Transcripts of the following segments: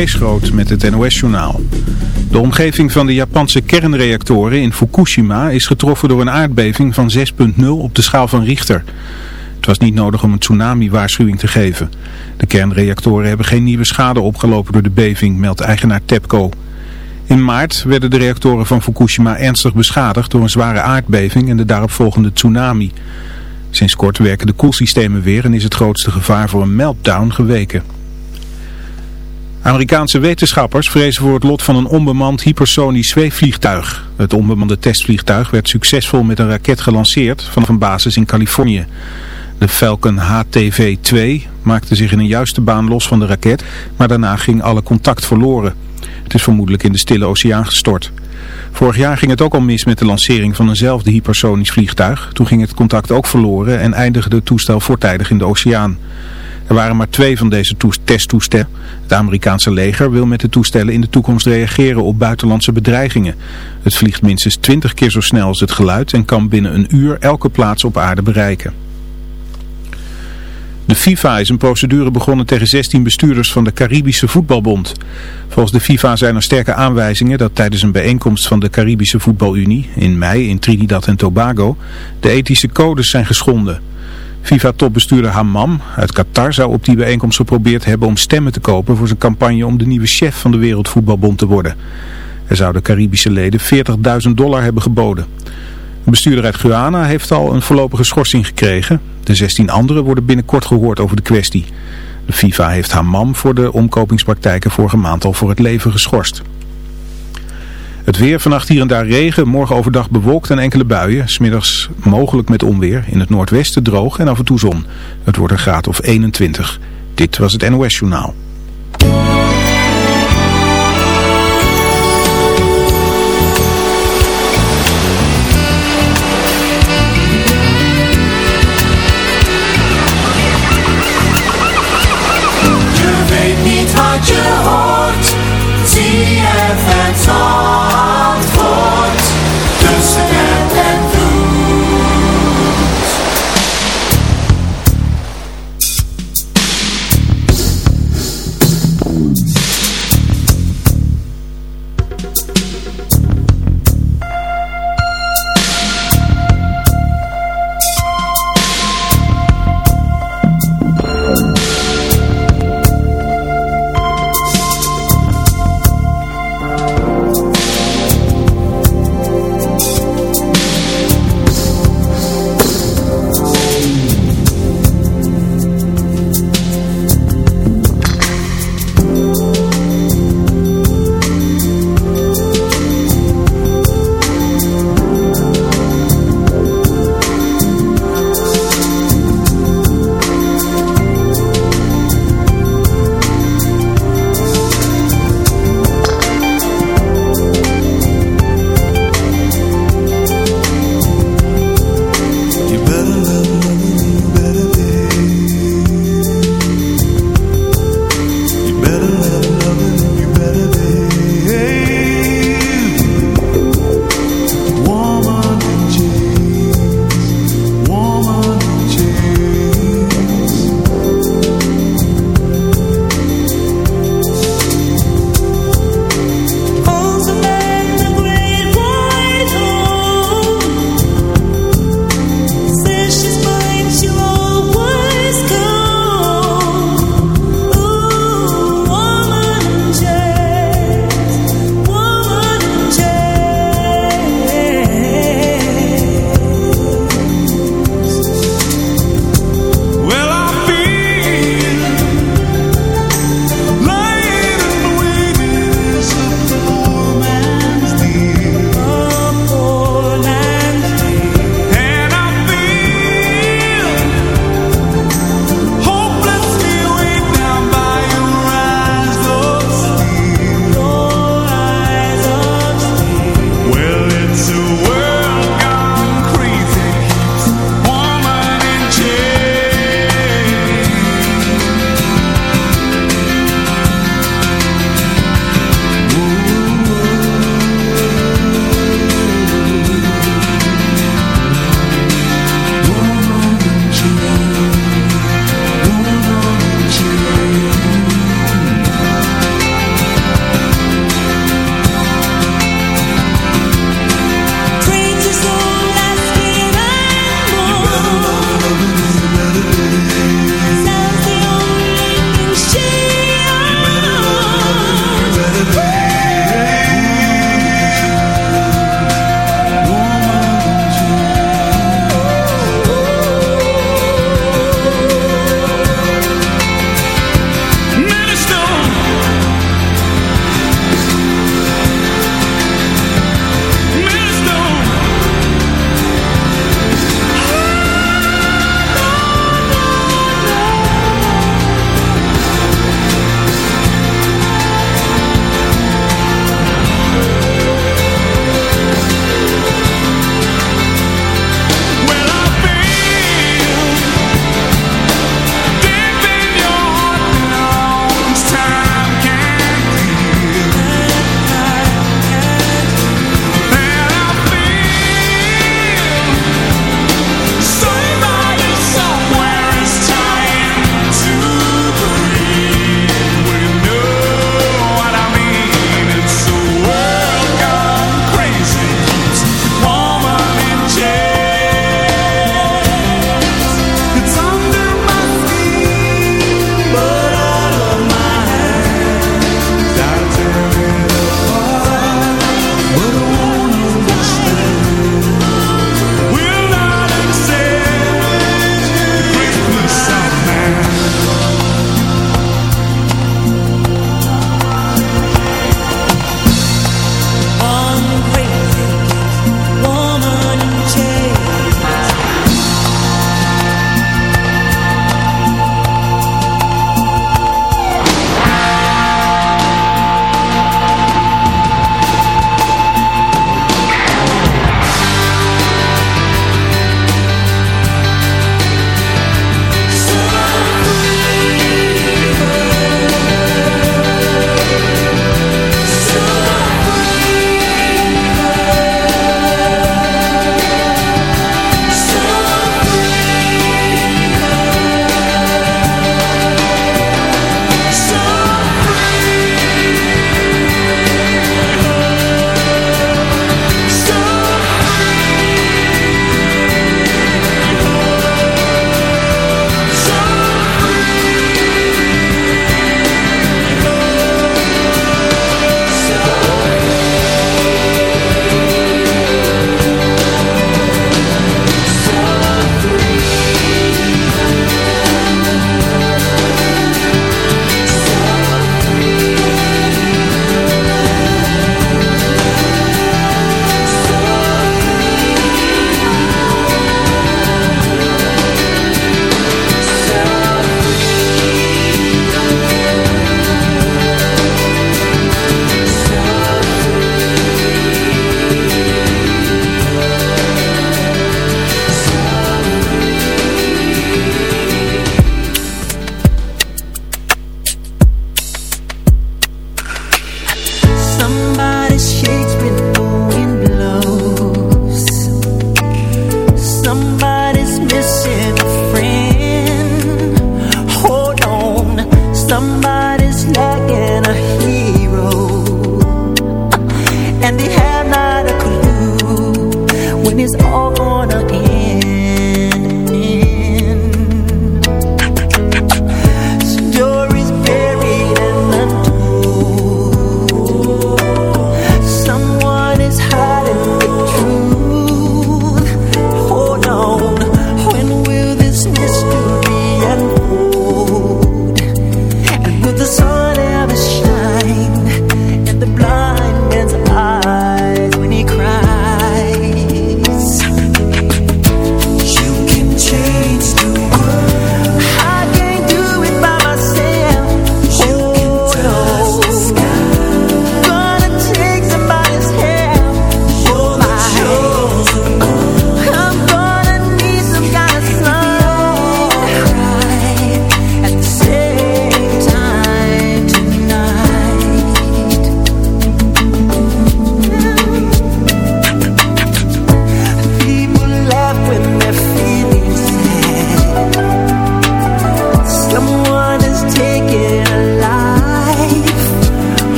Kees met het NOS-journaal. De omgeving van de Japanse kernreactoren in Fukushima is getroffen door een aardbeving van 6.0 op de schaal van Richter. Het was niet nodig om een tsunami-waarschuwing te geven. De kernreactoren hebben geen nieuwe schade opgelopen door de beving, meldt eigenaar TEPCO. In maart werden de reactoren van Fukushima ernstig beschadigd door een zware aardbeving en de daaropvolgende tsunami. Sinds kort werken de koelsystemen weer en is het grootste gevaar voor een meltdown geweken. Amerikaanse wetenschappers vrezen voor het lot van een onbemand hypersonisch zweefvliegtuig. Het onbemande testvliegtuig werd succesvol met een raket gelanceerd vanaf een basis in Californië. De Falcon HTV-2 maakte zich in een juiste baan los van de raket, maar daarna ging alle contact verloren. Het is vermoedelijk in de Stille Oceaan gestort. Vorig jaar ging het ook al mis met de lancering van eenzelfde hypersonisch vliegtuig. Toen ging het contact ook verloren en eindigde het toestel voortijdig in de oceaan. Er waren maar twee van deze testtoestellen. Het Amerikaanse leger wil met de toestellen in de toekomst reageren op buitenlandse bedreigingen. Het vliegt minstens 20 keer zo snel als het geluid en kan binnen een uur elke plaats op aarde bereiken. De FIFA is een procedure begonnen tegen 16 bestuurders van de Caribische Voetbalbond. Volgens de FIFA zijn er sterke aanwijzingen dat tijdens een bijeenkomst van de Caribische Voetbalunie in mei in Trinidad en Tobago de ethische codes zijn geschonden. FIFA-topbestuurder Hammam uit Qatar zou op die bijeenkomst geprobeerd hebben om stemmen te kopen voor zijn campagne om de nieuwe chef van de Wereldvoetbalbond te worden. Er zouden Caribische leden 40.000 dollar hebben geboden. Een bestuurder uit Guyana heeft al een voorlopige schorsing gekregen. De 16 anderen worden binnenkort gehoord over de kwestie. De FIFA heeft Hammam voor de omkopingspraktijken vorige maand al voor het leven geschorst. Het weer vannacht hier en daar regen, morgen overdag bewolkt en enkele buien. Smiddags mogelijk met onweer, in het noordwesten droog en af en toe zon. Het wordt een graad of 21. Dit was het NOS Journaal.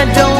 I don't